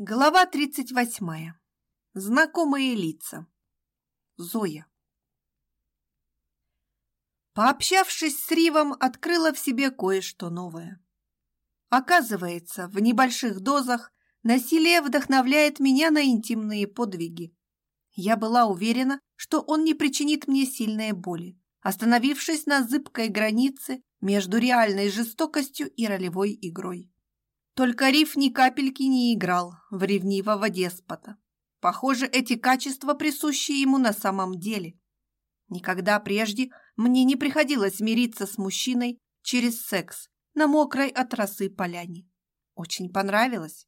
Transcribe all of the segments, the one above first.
Глава 38. Знакомые лица. Зоя. Пообщавшись с Ривом, открыла в себе кое-что новое. Оказывается, в небольших дозах насилие вдохновляет меня на интимные подвиги. Я была уверена, что он не причинит мне сильной боли, остановившись на зыбкой границе между реальной жестокостью и ролевой игрой. Только Риф ни капельки не играл в ревнивого деспота. Похоже, эти качества присущи ему на самом деле. Никогда прежде мне не приходилось мириться с мужчиной через секс на мокрой от росы поляне. Очень понравилось.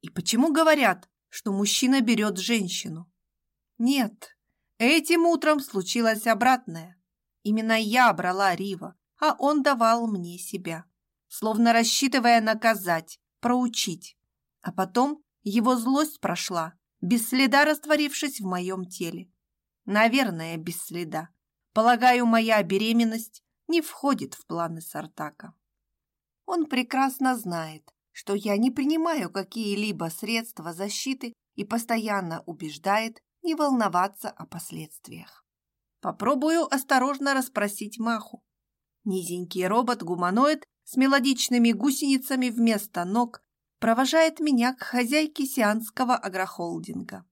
И почему говорят, что мужчина берет женщину? Нет, этим утром случилось обратное. Именно я брала Рива, а он давал мне себя словно рассчитывая наказать, проучить. А потом его злость прошла, без следа растворившись в моем теле. Наверное, без следа. Полагаю, моя беременность не входит в планы Сартака. Он прекрасно знает, что я не принимаю какие-либо средства защиты и постоянно убеждает не волноваться о последствиях. Попробую осторожно расспросить Маху. Низенький робот-гуманоид с мелодичными гусеницами вместо ног провожает меня к хозяйке сианского агрохолдинга.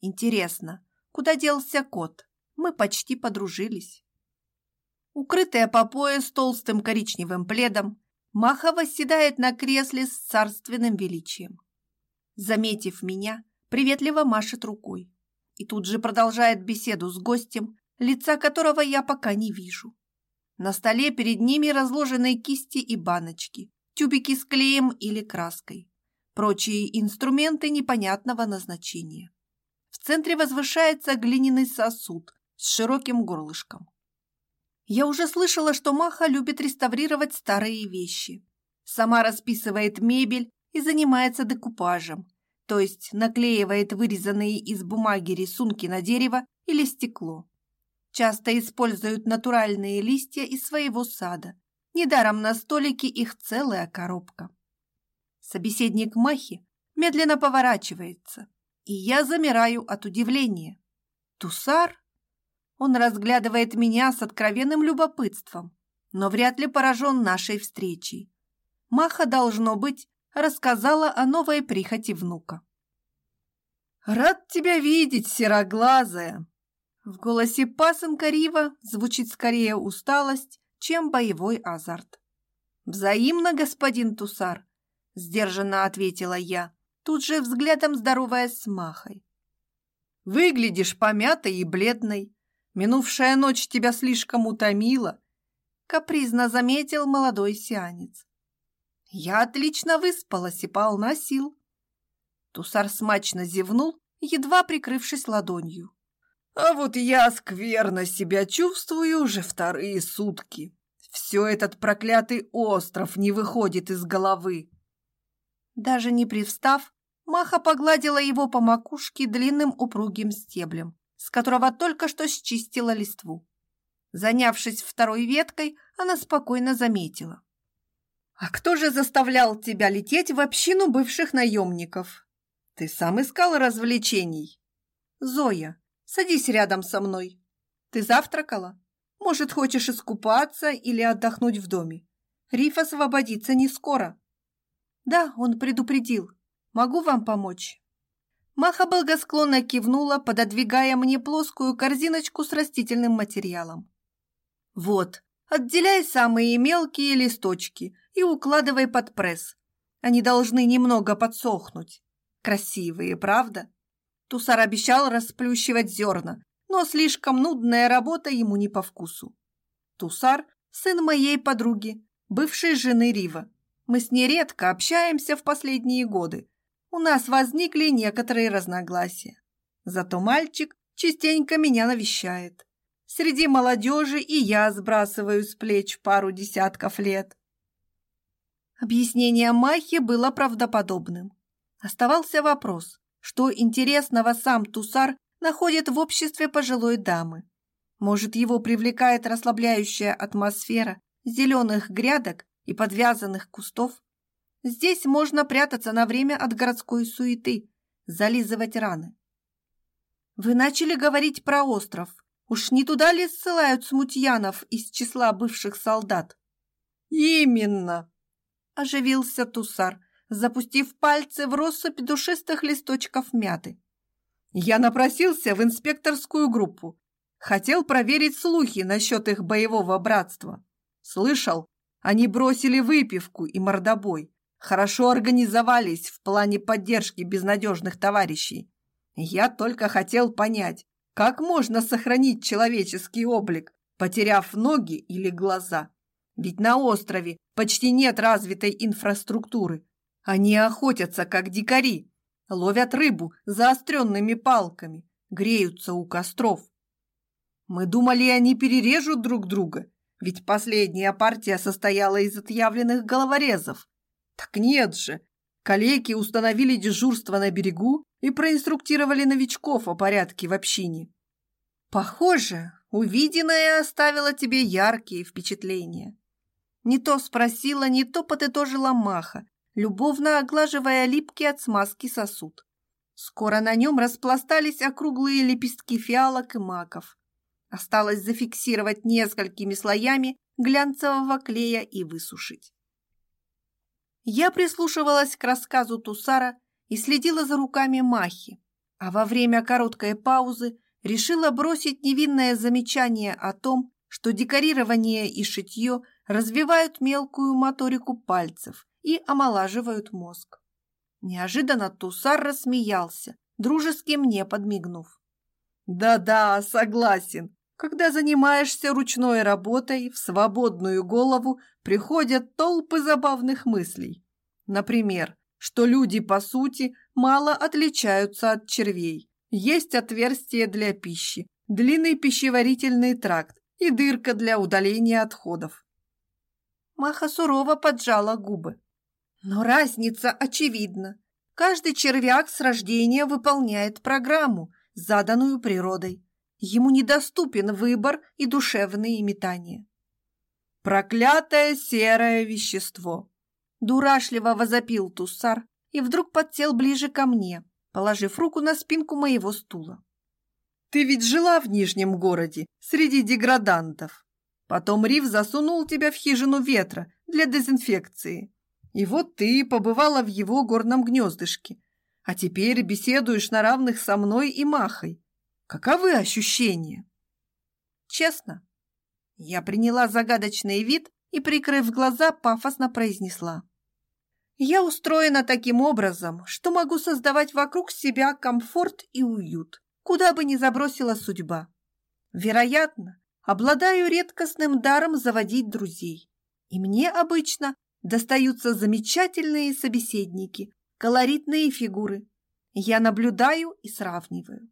Интересно, куда делся кот? Мы почти подружились. Укрытая по пояс толстым коричневым пледом, Маха восседает на кресле с царственным величием. Заметив меня, приветливо машет рукой и тут же продолжает беседу с гостем, лица которого я пока не вижу. На столе перед ними разложены кисти и баночки, тюбики с клеем или краской, прочие инструменты непонятного назначения. В центре возвышается глиняный сосуд с широким горлышком. Я уже слышала, что Маха любит реставрировать старые вещи. Сама расписывает мебель и занимается декупажем, то есть наклеивает вырезанные из бумаги рисунки на дерево или стекло часто используют натуральные листья из своего сада. Недаром на столике их целая коробка. Собеседник Махи медленно поворачивается, и я замираю от удивления. Тусар? Он разглядывает меня с откровенным любопытством, но вряд ли поражен нашей встречей. Маха, должно быть, рассказала о новой прихоти внука. «Рад тебя видеть, сероглазая!» В голосе пасынка Рива звучит скорее усталость, чем боевой азарт. «Взаимно, господин Тусар», — сдержанно ответила я, тут же взглядом здороваясь с Махой. «Выглядишь помятой и бледной. Минувшая ночь тебя слишком утомила», — капризно заметил молодой сианец. «Я отлично выспалась и полна сил». Тусар смачно зевнул, едва прикрывшись ладонью. А вот я скверно себя чувствую уже вторые сутки. Все этот проклятый остров не выходит из головы. Даже не привстав, Маха погладила его по макушке длинным упругим стеблем, с которого только что счистила листву. Занявшись второй веткой, она спокойно заметила. «А кто же заставлял тебя лететь в общину бывших наемников? Ты сам искал развлечений?» «Зоя», Садись рядом со мной. Ты завтракала? Может, хочешь искупаться или отдохнуть в доме? Риф освободится не скоро. Да, он предупредил. Могу вам помочь? Маха благосклонно кивнула, пододвигая мне плоскую корзиночку с растительным материалом. Вот, отделяй самые мелкие листочки и укладывай под пресс. Они должны немного подсохнуть. Красивые, правда? Тусар обещал расплющивать зерна, но слишком нудная работа ему не по вкусу. Тусар – сын моей подруги, бывшей жены Рива. Мы с ней редко общаемся в последние годы. У нас возникли некоторые разногласия. Зато мальчик частенько меня навещает. Среди молодежи и я сбрасываю с плеч пару десятков лет. Объяснение Махи было правдоподобным. Оставался вопрос, что интересного сам Тусар находит в обществе пожилой дамы. Может, его привлекает расслабляющая атмосфера зеленых грядок и подвязанных кустов? Здесь можно прятаться на время от городской суеты, зализывать раны. Вы начали говорить про остров. Уж не туда ли ссылают смутьянов из числа бывших солдат? Именно, оживился Тусар, запустив пальцы в россыпь душистых листочков мяты. Я напросился в инспекторскую группу. Хотел проверить слухи насчет их боевого братства. Слышал, они бросили выпивку и мордобой. Хорошо организовались в плане поддержки безнадежных товарищей. Я только хотел понять, как можно сохранить человеческий облик, потеряв ноги или глаза. Ведь на острове почти нет развитой инфраструктуры. Они охотятся, как дикари, ловят рыбу заостренными палками, греются у костров. Мы думали, они перережут друг друга, ведь последняя партия состояла из отъявленных головорезов. Так нет же, Калеки установили дежурство на берегу и проинструктировали новичков о порядке в общине. Похоже, увиденное оставило тебе яркие впечатления. Не то спросила, не то подытожила Маха, любовно оглаживая липкий от смазки сосуд. Скоро на нем распластались округлые лепестки фиалок и маков. Осталось зафиксировать несколькими слоями глянцевого клея и высушить. Я прислушивалась к рассказу Тусара и следила за руками Махи, а во время короткой паузы решила бросить невинное замечание о том, что декорирование и шитье развивают мелкую моторику пальцев и омолаживают мозг. Неожиданно Тусар рассмеялся, дружески мне подмигнув. «Да-да, согласен. Когда занимаешься ручной работой, в свободную голову приходят толпы забавных мыслей. Например, что люди, по сути, мало отличаются от червей. Есть отверстие для пищи, длинный пищеварительный тракт и дырка для удаления отходов. Маха сурово поджала губы. Но разница очевидна. Каждый червяк с рождения выполняет программу, заданную природой. Ему недоступен выбор и душевные метания. «Проклятое серое вещество!» Дурашливо возопил Туссар и вдруг подсел ближе ко мне, положив руку на спинку моего стула. «Ты ведь жила в Нижнем городе, среди деградантов. Потом Рив засунул тебя в хижину ветра для дезинфекции. И вот ты побывала в его горном гнездышке, а теперь беседуешь на равных со мной и Махой. Каковы ощущения? Честно, я приняла загадочный вид и, прикрыв глаза, пафосно произнесла. Я устроена таким образом, что могу создавать вокруг себя комфорт и уют, куда бы ни забросила судьба. Вероятно, обладаю редкостным даром заводить друзей. И мне обычно достаются замечательные собеседники, колоритные фигуры. Я наблюдаю и сравниваю.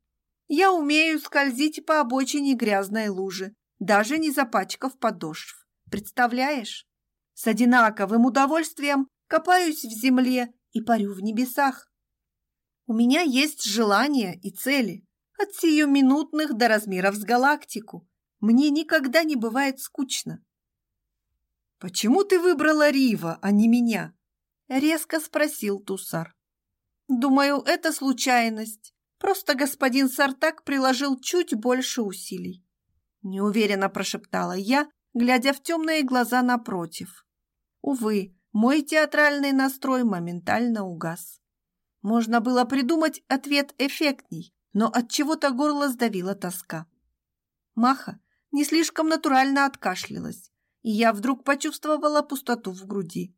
Я умею скользить по обочине грязной лужи, даже не запачкав подошв. Представляешь? С одинаковым удовольствием копаюсь в земле и парю в небесах. У меня есть желания и цели, от сиюминутных до размеров с галактику. Мне никогда не бывает скучно. «Почему ты выбрала Рива, а не меня?» — резко спросил Тусар. «Думаю, это случайность. Просто господин Сартак приложил чуть больше усилий. Неуверенно прошептала я, глядя в темные глаза напротив. Увы, мой театральный настрой моментально угас. Можно было придумать ответ эффектней, но от чего-то горло сдавила тоска. Маха не слишком натурально откашлялась, и я вдруг почувствовала пустоту в груди.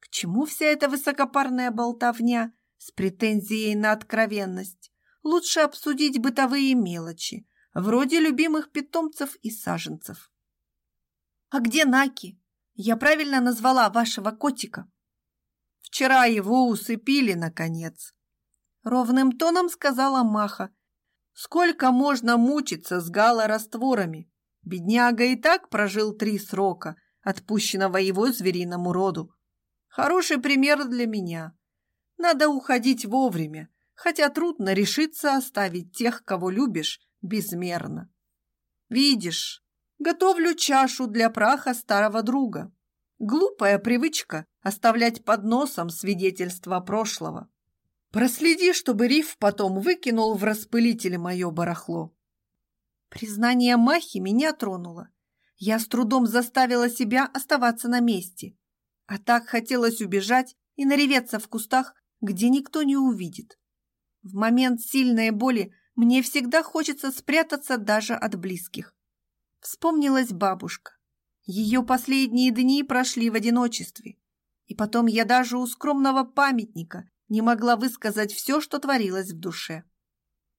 К чему вся эта высокопарная болтовня с претензией на откровенность? лучше обсудить бытовые мелочи, вроде любимых питомцев и саженцев. «А где Наки? Я правильно назвала вашего котика?» «Вчера его усыпили, наконец», — ровным тоном сказала Маха. «Сколько можно мучиться с галорастворами? Бедняга и так прожил три срока, отпущенного его звериному роду. Хороший пример для меня. Надо уходить вовремя, хотя трудно решиться оставить тех, кого любишь, безмерно. Видишь, готовлю чашу для праха старого друга. Глупая привычка оставлять под носом свидетельства прошлого. Проследи, чтобы Риф потом выкинул в распылитель мое барахло. Признание Махи меня тронуло. Я с трудом заставила себя оставаться на месте. А так хотелось убежать и нареветься в кустах, где никто не увидит. В момент сильной боли мне всегда хочется спрятаться даже от близких. Вспомнилась бабушка. Ее последние дни прошли в одиночестве. И потом я даже у скромного памятника не могла высказать все, что творилось в душе.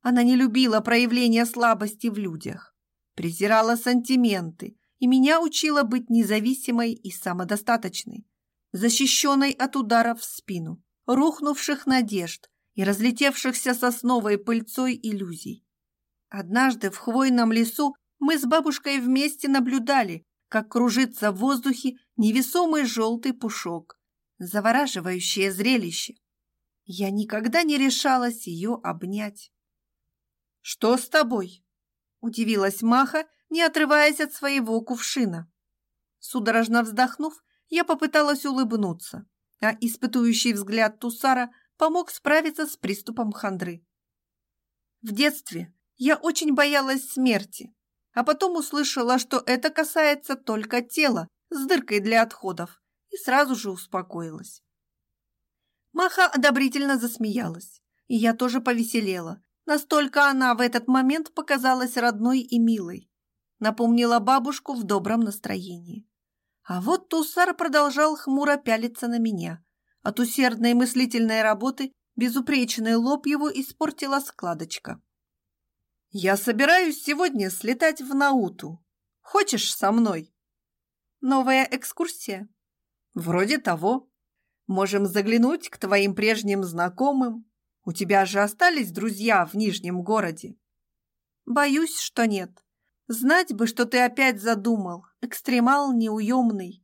Она не любила проявления слабости в людях, презирала сантименты и меня учила быть независимой и самодостаточной, защищенной от ударов в спину, рухнувших надежд и разлетевшихся сосновой пыльцой иллюзий. Однажды в хвойном лесу мы с бабушкой вместе наблюдали, как кружится в воздухе невесомый желтый пушок, завораживающее зрелище. Я никогда не решалась ее обнять. «Что с тобой?» – удивилась Маха, не отрываясь от своего кувшина. Судорожно вздохнув, я попыталась улыбнуться, а испытующий взгляд Тусара помог справиться с приступом хандры. В детстве я очень боялась смерти, а потом услышала, что это касается только тела с дыркой для отходов, и сразу же успокоилась. Маха одобрительно засмеялась, и я тоже повеселела. Настолько она в этот момент показалась родной и милой. Напомнила бабушку в добром настроении. А вот Тусар продолжал хмуро пялиться на меня. От усердной мыслительной работы безупречный лоб его испортила складочка. «Я собираюсь сегодня слетать в Науту. Хочешь со мной?» «Новая экскурсия?» «Вроде того. Можем заглянуть к твоим прежним знакомым. У тебя же остались друзья в Нижнем городе?» «Боюсь, что нет. Знать бы, что ты опять задумал, экстремал неуемный».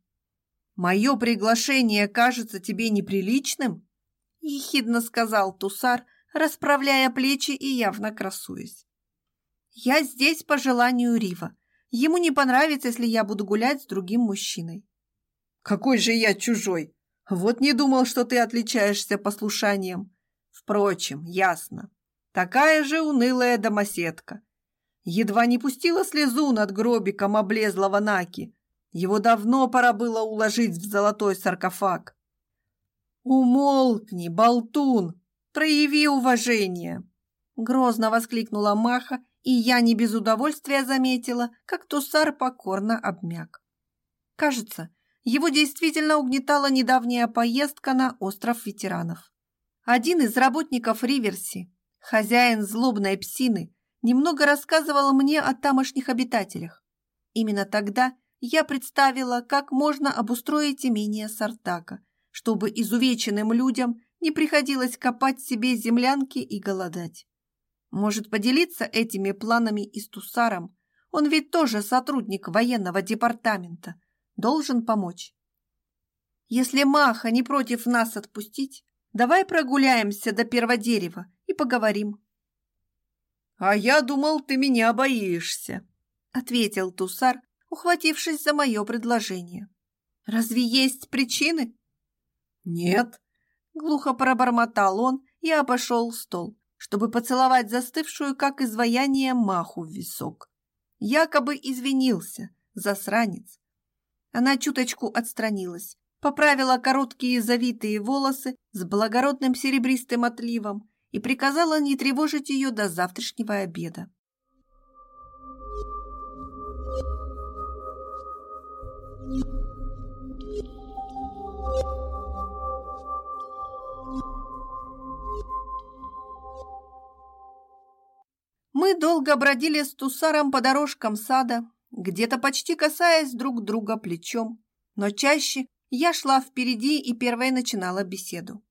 «Мое приглашение кажется тебе неприличным?» — ехидно сказал Тусар, расправляя плечи и явно красуясь. «Я здесь по желанию Рива. Ему не понравится, если я буду гулять с другим мужчиной». «Какой же я чужой! Вот не думал, что ты отличаешься послушанием. Впрочем, ясно. Такая же унылая домоседка. Едва не пустила слезу над гробиком облезлого Наки. Его давно пора было уложить в золотой саркофаг. «Умолкни, болтун! Прояви уважение!» Грозно воскликнула Маха, и я не без удовольствия заметила, как Тусар покорно обмяк. Кажется, его действительно угнетала недавняя поездка на остров ветеранов. Один из работников Риверси, хозяин злобной псины, немного рассказывал мне о тамошних обитателях. Именно тогда я представила, как можно обустроить имение Сартака, чтобы изувеченным людям не приходилось копать себе землянки и голодать. Может поделиться этими планами и с Тусаром? Он ведь тоже сотрудник военного департамента, должен помочь. Если Маха не против нас отпустить, давай прогуляемся до первого дерева и поговорим. «А я думал, ты меня боишься», — ответил Тусар, ухватившись за мое предложение. «Разве есть причины?» «Нет», — глухо пробормотал он и обошел стол, чтобы поцеловать застывшую, как изваяние, маху в висок. Якобы извинился, засранец. Она чуточку отстранилась, поправила короткие завитые волосы с благородным серебристым отливом и приказала не тревожить ее до завтрашнего обеда. Мы долго бродили с Тусаром по дорожкам сада, где-то почти касаясь друг друга плечом, но чаще я шла впереди и первой начинала беседу.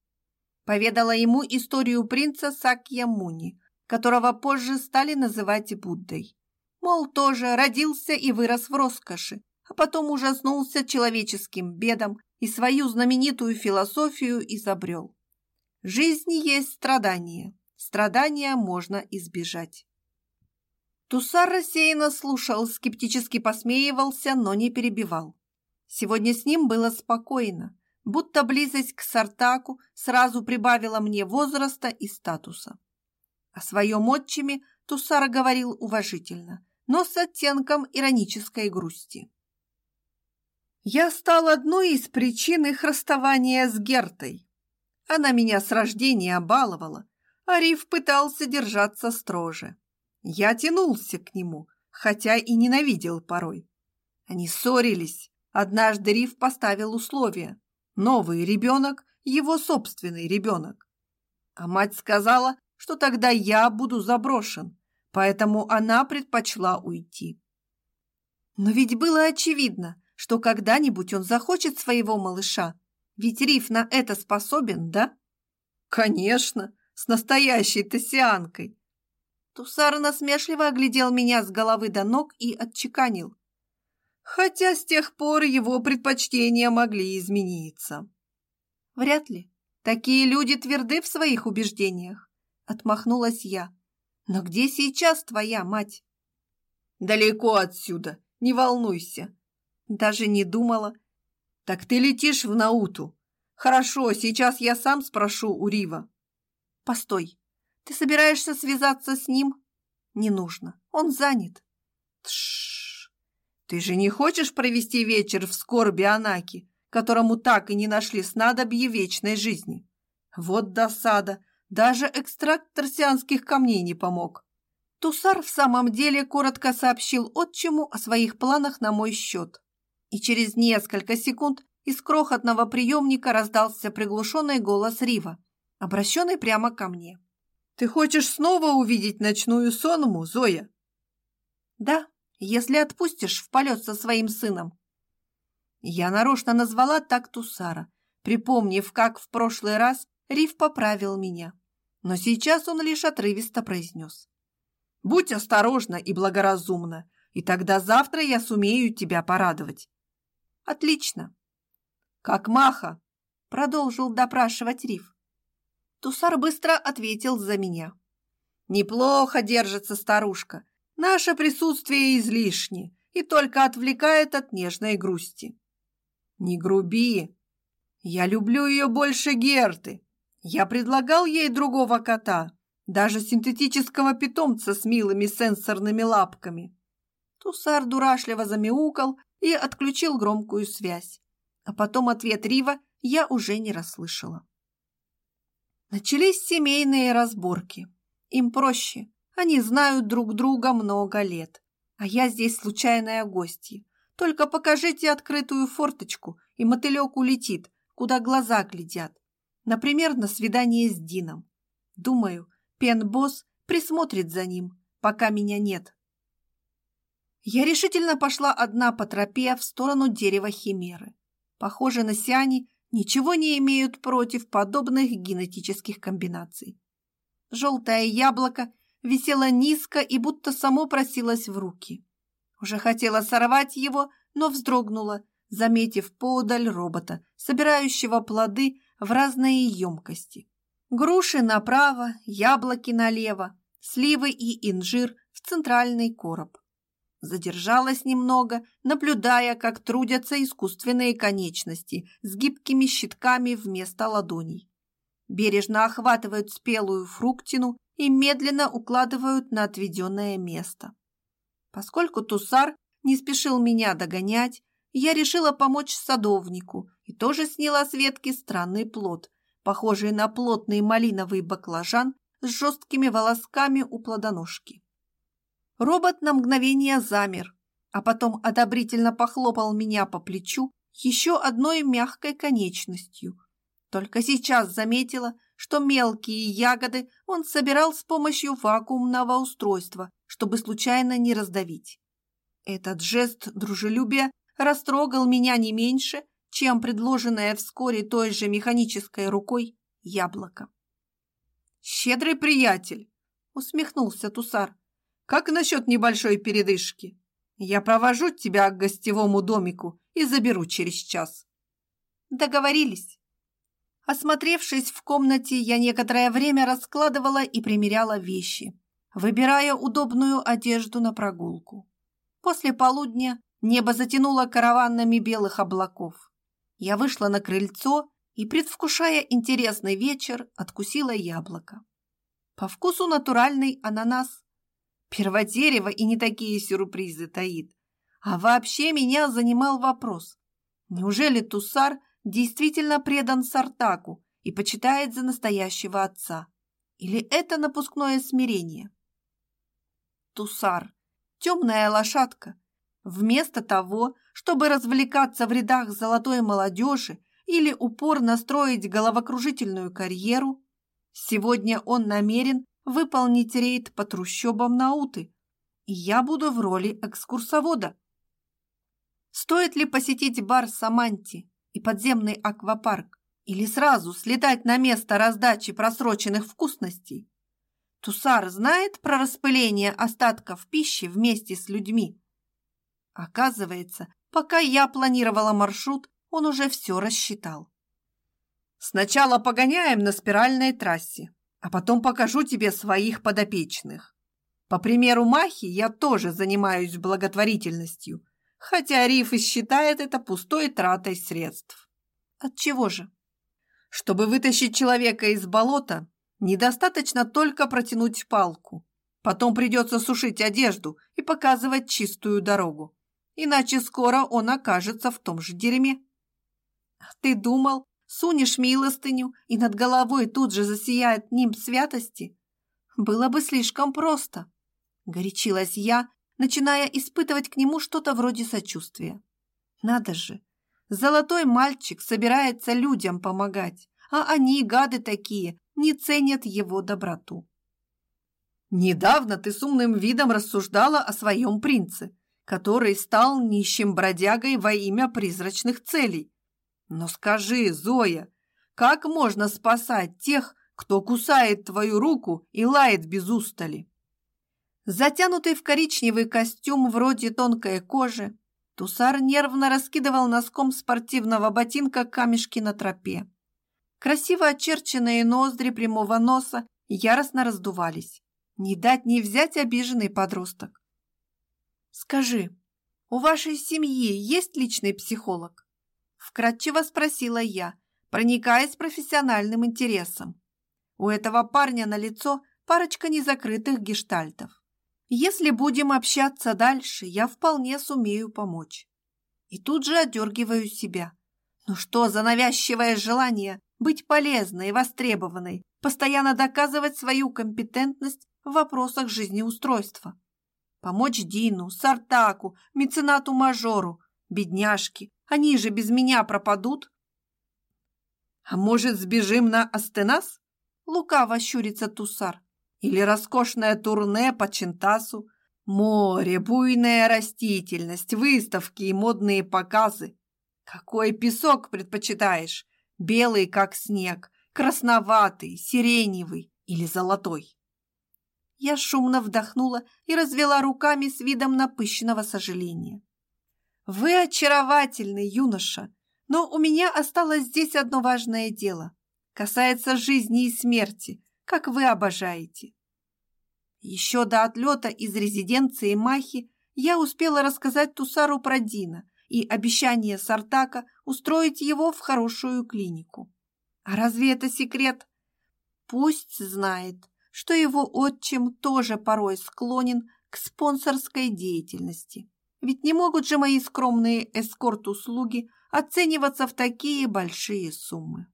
Поведала ему историю принца Сакья Муни, которого позже стали называть Буддой. Мол, тоже родился и вырос в роскоши, а потом ужаснулся человеческим бедам и свою знаменитую философию изобрел. Жизнь есть страдание, страдания можно избежать. Тусар рассеянно слушал, скептически посмеивался, но не перебивал. Сегодня с ним было спокойно. будто близость к Сартаку сразу прибавила мне возраста и статуса. О своем отчиме Тусар говорил уважительно, но с оттенком иронической грусти. Я стал одной из причин их расставания с Гертой. Она меня с рождения баловала, а Риф пытался держаться строже. Я тянулся к нему, хотя и ненавидел порой. Они ссорились. Однажды Риф поставил условие. Новый ребенок – его собственный ребенок. А мать сказала, что тогда я буду заброшен, поэтому она предпочла уйти. Но ведь было очевидно, что когда-нибудь он захочет своего малыша. Ведь Риф на это способен, да? Конечно, с настоящей тосианкой. Тусар насмешливо оглядел меня с головы до ног и отчеканил. Хотя с тех пор его предпочтения могли измениться. Вряд ли. Такие люди тверды в своих убеждениях. Отмахнулась я. Но где сейчас твоя мать? Далеко отсюда, не волнуйся. Даже не думала. Так ты летишь в Науту. Хорошо, сейчас я сам спрошу у Рива. Постой. Ты собираешься связаться с ним? Не нужно. Он занят. Тш. Ты же не хочешь провести вечер в скорби Анаки, которому так и не нашли снадобье вечной жизни? Вот досада. Даже экстракт торсианских камней не помог. Тусар в самом деле коротко сообщил отчиму о своих планах на мой счет и через несколько секунд из крохотного приемника раздался приглушенный голос Рива, обращенный прямо ко мне. «Ты хочешь снова увидеть ночную сонму, Зоя?» «Да, если отпустишь в полет со своим сыном». Я нарочно назвала так Тусара, припомнив, как в прошлый раз Рив поправил меня. Но сейчас он лишь отрывисто произнес. «Будь осторожна и благоразумна, и тогда завтра я сумею тебя порадовать. Отлично. Как Маха? Продолжил допрашивать Риф. Тусар быстро ответил за меня. Неплохо держится старушка. Наше присутствие излишне и только отвлекает от нежной грусти. Не груби. Я люблю ее больше Герты. Я предлагал ей другого кота, даже синтетического питомца с милыми сенсорными лапками. Тусар дурашливо замяукал и отключил громкую связь. А потом ответ Рива я уже не расслышала. Начались семейные разборки. Им проще. Они знают друг друга много лет. А я здесь случайная гостья. Только покажите открытую форточку, и мотылек улетит, куда глаза глядят. Например, на свидание с Дином. Думаю, Пен-босс присмотрит за ним, пока меня нет. Я решительно пошла одна по тропе в сторону дерева химеры. Похоже, на сиане ничего не имеют против подобных генетических комбинаций. Желтое яблоко висело низко и будто само просилось в руки. Уже хотела сорвать его, но вздрогнула, заметив подаль робота, собирающего плоды в разные емкости. Груши направо, яблоки налево, сливы и инжир в центральный короб. Задержалась немного, наблюдая, как трудятся искусственные конечности с гибкими щитками вместо ладоней. Бережно охватывают спелую фруктину и медленно укладывают на отведенное место. Поскольку Тусар не спешил меня догонять, я решила помочь садовнику и тоже сняла с ветки странный плод, похожий на плотный малиновый баклажан с жесткими волосками у плодоножки. Робот на мгновение замер, а потом одобрительно похлопал меня по плечу еще одной мягкой конечностью. Только сейчас заметила, что мелкие ягоды он собирал с помощью вакуумного устройства, чтобы случайно не раздавить. Этот жест дружелюбия растрогал меня не меньше, чем предложенное вскоре той же механической рукой яблоко. «Щедрый приятель!» — усмехнулся Тусар. Как насчет небольшой передышки? Я провожу тебя к гостевому домику и заберу через час. Договорились. Осмотревшись в комнате, я некоторое время раскладывала и примеряла вещи, выбирая удобную одежду на прогулку. После полудня небо затянуло караванами белых облаков. Я вышла на крыльцо и, предвкушая интересный вечер, откусила яблоко. По вкусу натуральный ананас. Перводерево и не такие сюрпризы таит. А вообще меня занимал вопрос. Неужели Тусар действительно предан Сартаку и почитает за настоящего отца? Или это напускное смирение? Тусар, темная лошадка, вместо того, чтобы развлекаться в рядах золотой молодежи или упорно строить головокружительную карьеру, сегодня он намерен выполнить рейд по трущобам Науты, и я буду в роли экскурсовода. Стоит ли посетить бар Саманти и подземный аквапарк или сразу слетать на место раздачи просроченных вкусностей? Тусар знает про распыление остатков пищи вместе с людьми. Оказывается, пока я планировала маршрут, он уже все рассчитал. Сначала погоняем на спиральной трассе, а потом покажу тебе своих подопечных. По примеру Махи я тоже занимаюсь благотворительностью, хотя Риф и считает это пустой тратой средств. От чего же? Чтобы вытащить человека из болота, недостаточно только протянуть палку. Потом придется сушить одежду и показывать чистую дорогу. Иначе скоро он окажется в том же дерьме. Ты думал, сунешь милостыню, и над головой тут же засияет ним святости? Было бы слишком просто. Горячилась я, начиная испытывать к нему что-то вроде сочувствия. Надо же, золотой мальчик собирается людям помогать, а они, гады такие, не ценят его доброту. Недавно ты с умным видом рассуждала о своем принце, который стал нищим бродягой во имя призрачных целей. Но скажи, Зоя, как можно спасать тех, кто кусает твою руку и лает без устали? Затянутый в коричневый костюм вроде тонкой кожи, Тусар нервно раскидывал носком спортивного ботинка камешки на тропе. Красиво очерченные ноздри прямого носа яростно раздувались. Не дать не взять обиженный подросток. «Скажи, у вашей семьи есть личный психолог?» Вкратчиво спросила я, проникаясь профессиональным интересом. У этого парня на лицо парочка незакрытых гештальтов. Если будем общаться дальше, я вполне сумею помочь. И тут же одергиваю себя. Ну что за навязчивое желание быть полезной и востребованной, постоянно доказывать свою компетентность в вопросах жизнеустройства? Помочь Дину, Сартаку, меценату-мажору, бедняжке, они же без меня пропадут. А может, сбежим на Астенас? Лукаво щурится Тусар. Или роскошное турне по Чентасу. Море, буйная растительность, выставки и модные показы. Какой песок предпочитаешь? Белый, как снег, красноватый, сиреневый или золотой? Я шумно вдохнула и развела руками с видом напыщенного сожаления. «Вы очаровательный, юноша, но у меня осталось здесь одно важное дело. Касается жизни и смерти, как вы обожаете». Еще до отлета из резиденции Махи я успела рассказать Тусару про Дина и обещание Сартака устроить его в хорошую клинику. А разве это секрет? Пусть знает, что его отчим тоже порой склонен к спонсорской деятельности. Ведь не могут же мои скромные эскорт-услуги оцениваться в такие большие суммы.